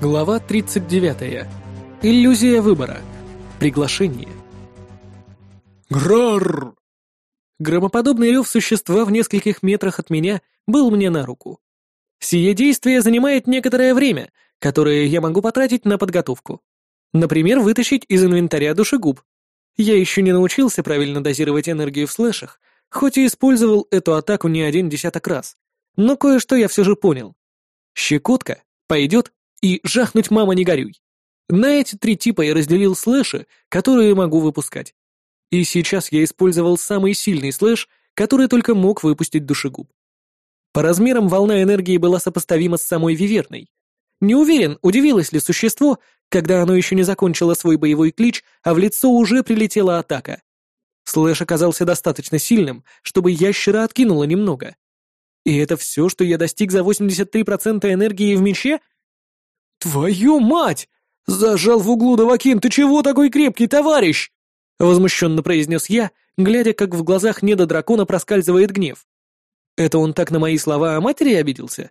Глава 39. Иллюзия выбора. Приглашение. Грарр! Громоподобный рев существа в нескольких метрах от меня был мне на руку. Сие действие занимает некоторое время, которое я могу потратить на подготовку. Например, вытащить из инвентаря душегуб. Я еще не научился правильно дозировать энергию в слэшах, хоть и использовал эту атаку не один десяток раз. Но кое-что я все же понял. Щекотка пойдет и жахнуть «мама, не горюй». На эти три типа я разделил слэши, которые могу выпускать. И сейчас я использовал самый сильный слэш, который только мог выпустить душегуб. По размерам волна энергии была сопоставима с самой Виверной. Не уверен, удивилось ли существо, когда оно еще не закончило свой боевой клич, а в лицо уже прилетела атака. Слэш оказался достаточно сильным, чтобы ящера откинуло немного. И это все, что я достиг за 83% энергии в мече? Твою мать! Зажал в углу Давакин, ты чего такой крепкий, товарищ? Возмущенно произнес я, глядя, как в глазах недодракона проскальзывает гнев. Это он так на мои слова о матери обиделся?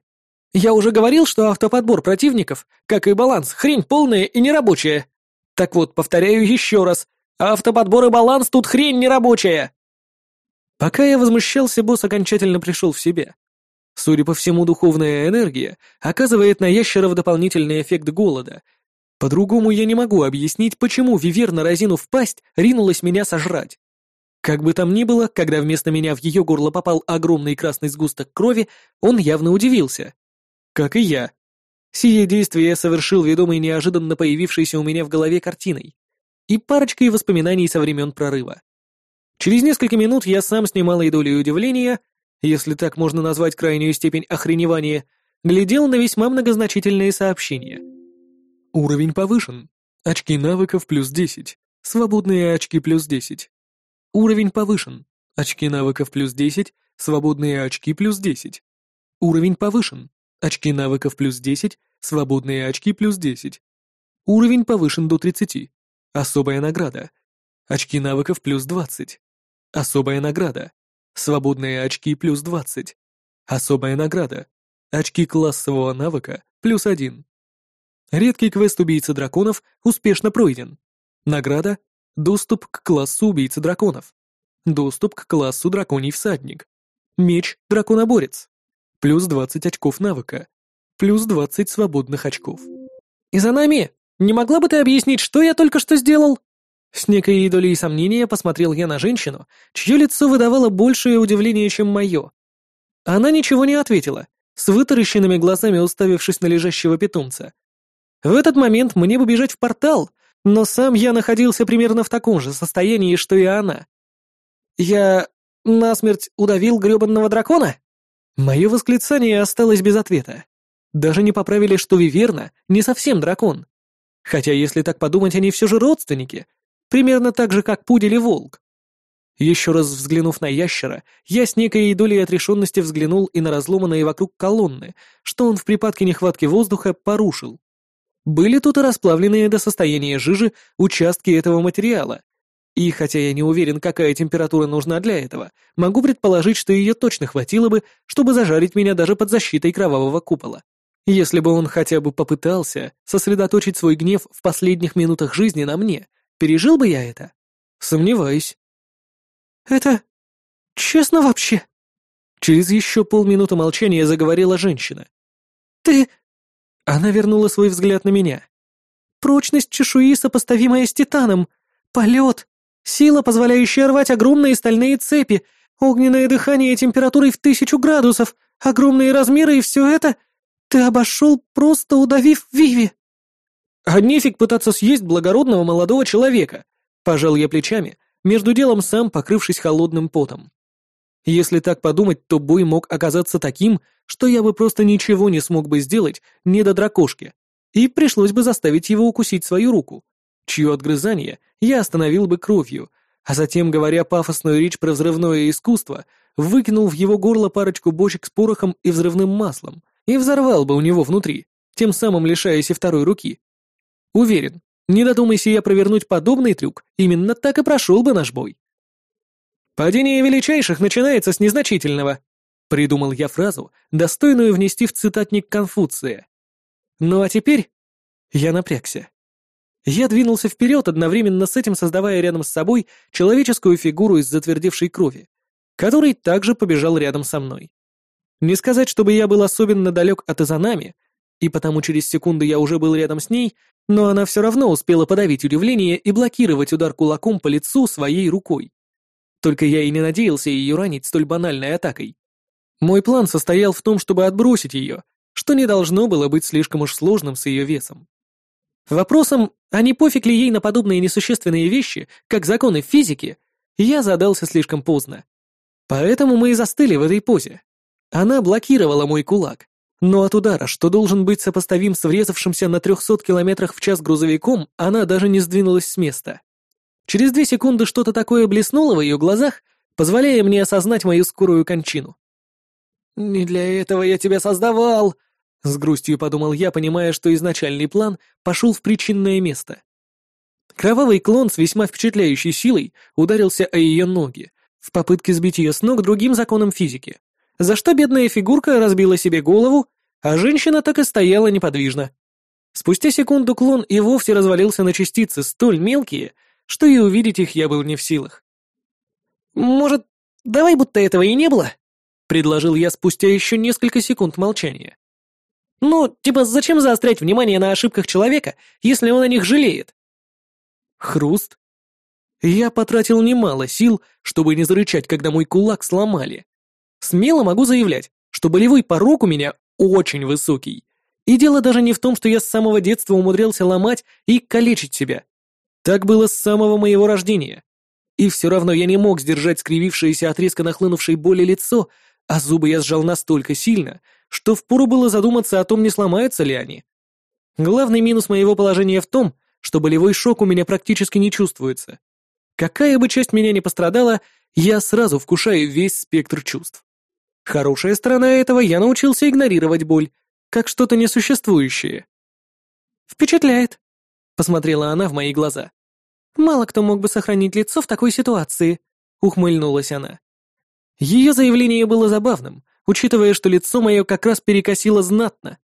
Я уже говорил, что автоподбор противников, как и баланс, хрень полная и нерабочая. Так вот, повторяю еще раз, автоподбор и баланс тут хрень нерабочая. Пока я возмущался, босс окончательно пришел в себя. Судя по всему, духовная энергия оказывает на ящеров дополнительный эффект голода. По-другому я не могу объяснить, почему Виверна, разинув пасть, ринулась меня сожрать. Как бы там ни было, когда вместо меня в ее горло попал огромный красный сгусток крови, он явно удивился. Как и я. Сие действие я совершил ведомый неожиданно появившейся у меня в голове картиной и парочкой воспоминаний со времен прорыва. Через несколько минут я сам с немалой долей удивления если так можно назвать крайнюю степень охреневания, глядел на весьма многозначительные сообщения. Уровень повышен. Очки навыков плюс 10. Свободные очки плюс 10. Уровень повышен. Очки навыков плюс 10. Свободные очки плюс 10. Уровень повышен. Очки навыков плюс 10. Свободные очки плюс 10. Уровень повышен до 30. Особая награда. Очки навыков плюс 20. Особая награда. Свободные очки плюс 20. Особая награда. Очки классового навыка плюс 1. Редкий квест убийцы драконов успешно пройден. Награда — доступ к классу убийцы драконов. Доступ к классу драконий всадник. Меч драконоборец. Плюс 20 очков навыка. Плюс 20 свободных очков. «И за нами! Не могла бы ты объяснить, что я только что сделал?» С некой долей сомнения посмотрел я на женщину, чье лицо выдавало большее удивление, чем мое. Она ничего не ответила, с вытаращенными глазами уставившись на лежащего питомца. В этот момент мне бы бежать в портал, но сам я находился примерно в таком же состоянии, что и она. «Я насмерть удавил грёбанного дракона?» Мое восклицание осталось без ответа. Даже не поправили, что Виверна не совсем дракон. Хотя, если так подумать, они все же родственники, Примерно так же, как пудель и волк. Еще раз взглянув на ящера, я с некой долей отрешенности взглянул и на разломанные вокруг колонны, что он в припадке нехватки воздуха порушил. Были тут и расплавленные до состояния жижи участки этого материала. И хотя я не уверен, какая температура нужна для этого, могу предположить, что ее точно хватило бы, чтобы зажарить меня даже под защитой кровавого купола. Если бы он хотя бы попытался сосредоточить свой гнев в последних минутах жизни на мне, Пережил бы я это? Сомневаюсь. Это честно вообще? Через еще полминуты молчания заговорила женщина. Ты... Она вернула свой взгляд на меня. Прочность чешуи, сопоставимая с титаном. Полет. Сила, позволяющая рвать огромные стальные цепи. Огненное дыхание температурой в тысячу градусов. Огромные размеры и все это... Ты обошел, просто удавив Виви. А нефиг пытаться съесть благородного молодого человека. Пожал я плечами, между делом сам покрывшись холодным потом. Если так подумать, то бой мог оказаться таким, что я бы просто ничего не смог бы сделать не до дракошки, и пришлось бы заставить его укусить свою руку, чье отгрызание я остановил бы кровью, а затем, говоря пафосную речь про взрывное искусство, выкинул в его горло парочку бочек с порохом и взрывным маслом и взорвал бы у него внутри, тем самым лишаясь и второй руки. Уверен, не додумайся я провернуть подобный трюк, именно так и прошел бы наш бой. «Падение величайших начинается с незначительного», — придумал я фразу, достойную внести в цитатник Конфуция. «Ну а теперь Я напрягся. Я двинулся вперед, одновременно с этим создавая рядом с собой человеческую фигуру из затвердевшей крови, который также побежал рядом со мной. Не сказать, чтобы я был особенно далек от Изанами, и потому через секунду я уже был рядом с ней, но она все равно успела подавить удивление и блокировать удар кулаком по лицу своей рукой. Только я и не надеялся ее ранить столь банальной атакой. Мой план состоял в том, чтобы отбросить ее, что не должно было быть слишком уж сложным с ее весом. Вопросом, а не пофиг ли ей на подобные несущественные вещи, как законы физики, я задался слишком поздно. Поэтому мы и застыли в этой позе. Она блокировала мой кулак, но от удара, что должен быть сопоставим с врезавшимся на 300 километрах в час грузовиком, она даже не сдвинулась с места. Через две секунды что-то такое блеснуло в ее глазах, позволяя мне осознать мою скорую кончину. «Не для этого я тебя создавал!» С грустью подумал я, понимая, что изначальный план пошел в причинное место. Кровавый клон с весьма впечатляющей силой ударился о ее ноги, в попытке сбить ее с ног другим законом физики, за что бедная фигурка разбила себе голову а женщина так и стояла неподвижно. Спустя секунду клон и вовсе развалился на частицы столь мелкие, что и увидеть их я был не в силах. «Может, давай будто этого и не было?» — предложил я спустя еще несколько секунд молчания. «Ну, типа, зачем заострять внимание на ошибках человека, если он о них жалеет?» Хруст. Я потратил немало сил, чтобы не зарычать, когда мой кулак сломали. Смело могу заявлять, что болевой порог у меня очень высокий. И дело даже не в том, что я с самого детства умудрялся ломать и калечить себя. Так было с самого моего рождения. И все равно я не мог сдержать скривившееся от резко нахлынувшей боли лицо, а зубы я сжал настолько сильно, что впору было задуматься о том, не сломаются ли они. Главный минус моего положения в том, что болевой шок у меня практически не чувствуется. Какая бы часть меня ни пострадала, я сразу вкушаю весь спектр чувств. Хорошая сторона этого я научился игнорировать боль, как что-то несуществующее. «Впечатляет», — посмотрела она в мои глаза. «Мало кто мог бы сохранить лицо в такой ситуации», — ухмыльнулась она. Ее заявление было забавным, учитывая, что лицо мое как раз перекосило знатно.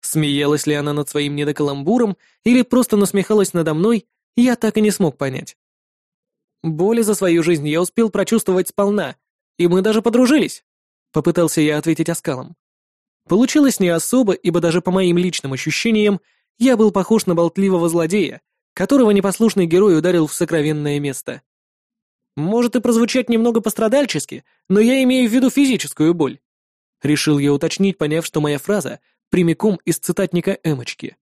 Смеялась ли она над своим недокаламбуром или просто насмехалась надо мной, я так и не смог понять. Боли за свою жизнь я успел прочувствовать сполна, и мы даже подружились. Попытался я ответить оскалом. Получилось не особо, ибо даже по моим личным ощущениям я был похож на болтливого злодея, которого непослушный герой ударил в сокровенное место. Может и прозвучать немного пострадальчески, но я имею в виду физическую боль. Решил я уточнить, поняв, что моя фраза прямиком из цитатника Эмочки.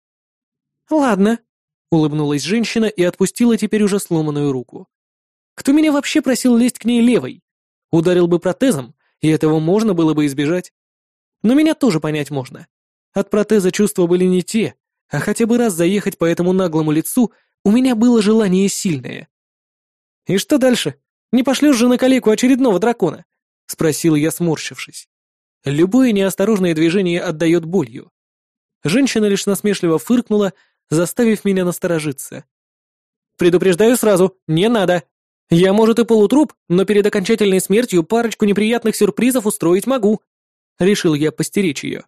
«Ладно», — улыбнулась женщина и отпустила теперь уже сломанную руку. «Кто меня вообще просил лезть к ней левой? Ударил бы протезом, и этого можно было бы избежать. Но меня тоже понять можно. От протеза чувства были не те, а хотя бы раз заехать по этому наглому лицу у меня было желание сильное. «И что дальше? Не пошлешь же на калеку очередного дракона?» — спросил я, сморщившись. Любое неосторожное движение отдает болью. Женщина лишь насмешливо фыркнула, заставив меня насторожиться. «Предупреждаю сразу, не надо!» Я, может, и полутруп, но перед окончательной смертью парочку неприятных сюрпризов устроить могу. Решил я постеречь ее.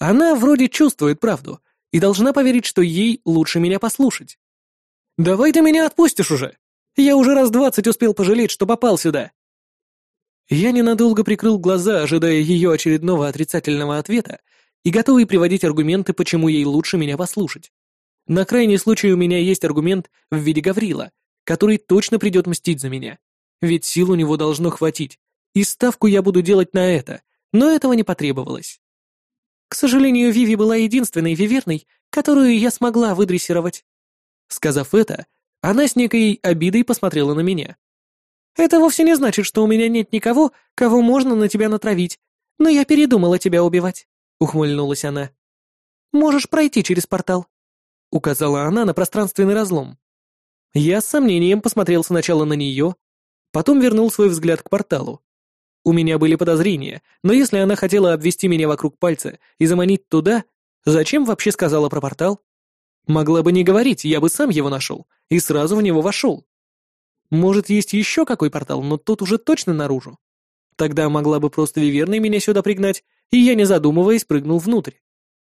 Она вроде чувствует правду и должна поверить, что ей лучше меня послушать. «Давай ты меня отпустишь уже! Я уже раз двадцать успел пожалеть, что попал сюда!» Я ненадолго прикрыл глаза, ожидая ее очередного отрицательного ответа и готовый приводить аргументы, почему ей лучше меня послушать. На крайний случай у меня есть аргумент в виде Гаврила — который точно придет мстить за меня. Ведь сил у него должно хватить, и ставку я буду делать на это, но этого не потребовалось. К сожалению, Виви была единственной виверной, которую я смогла выдрессировать. Сказав это, она с некой обидой посмотрела на меня. «Это вовсе не значит, что у меня нет никого, кого можно на тебя натравить, но я передумала тебя убивать», — ухмыльнулась она. «Можешь пройти через портал», — указала она на пространственный разлом. Я с сомнением посмотрел сначала на нее, потом вернул свой взгляд к порталу. У меня были подозрения, но если она хотела обвести меня вокруг пальца и заманить туда, зачем вообще сказала про портал? Могла бы не говорить, я бы сам его нашел и сразу в него вошел. Может, есть еще какой портал, но тот уже точно наружу. Тогда могла бы просто Виверной меня сюда пригнать, и я, не задумываясь, прыгнул внутрь.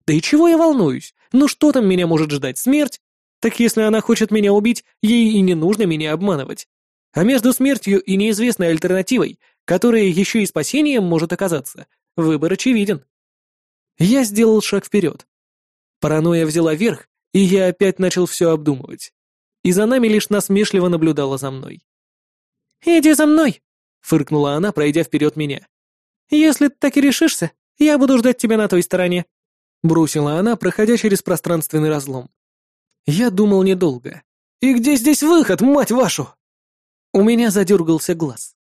Да и чего я волнуюсь? Ну что там меня может ждать, смерть? Так если она хочет меня убить, ей и не нужно меня обманывать. А между смертью и неизвестной альтернативой, которая еще и спасением может оказаться, выбор очевиден. Я сделал шаг вперед. Паранойя взяла верх, и я опять начал все обдумывать. И за нами лишь насмешливо наблюдала за мной. «Иди за мной!» — фыркнула она, пройдя вперед меня. «Если ты так и решишься, я буду ждать тебя на той стороне», — бросила она, проходя через пространственный разлом. Я думал недолго. «И где здесь выход, мать вашу?» У меня задергался глаз.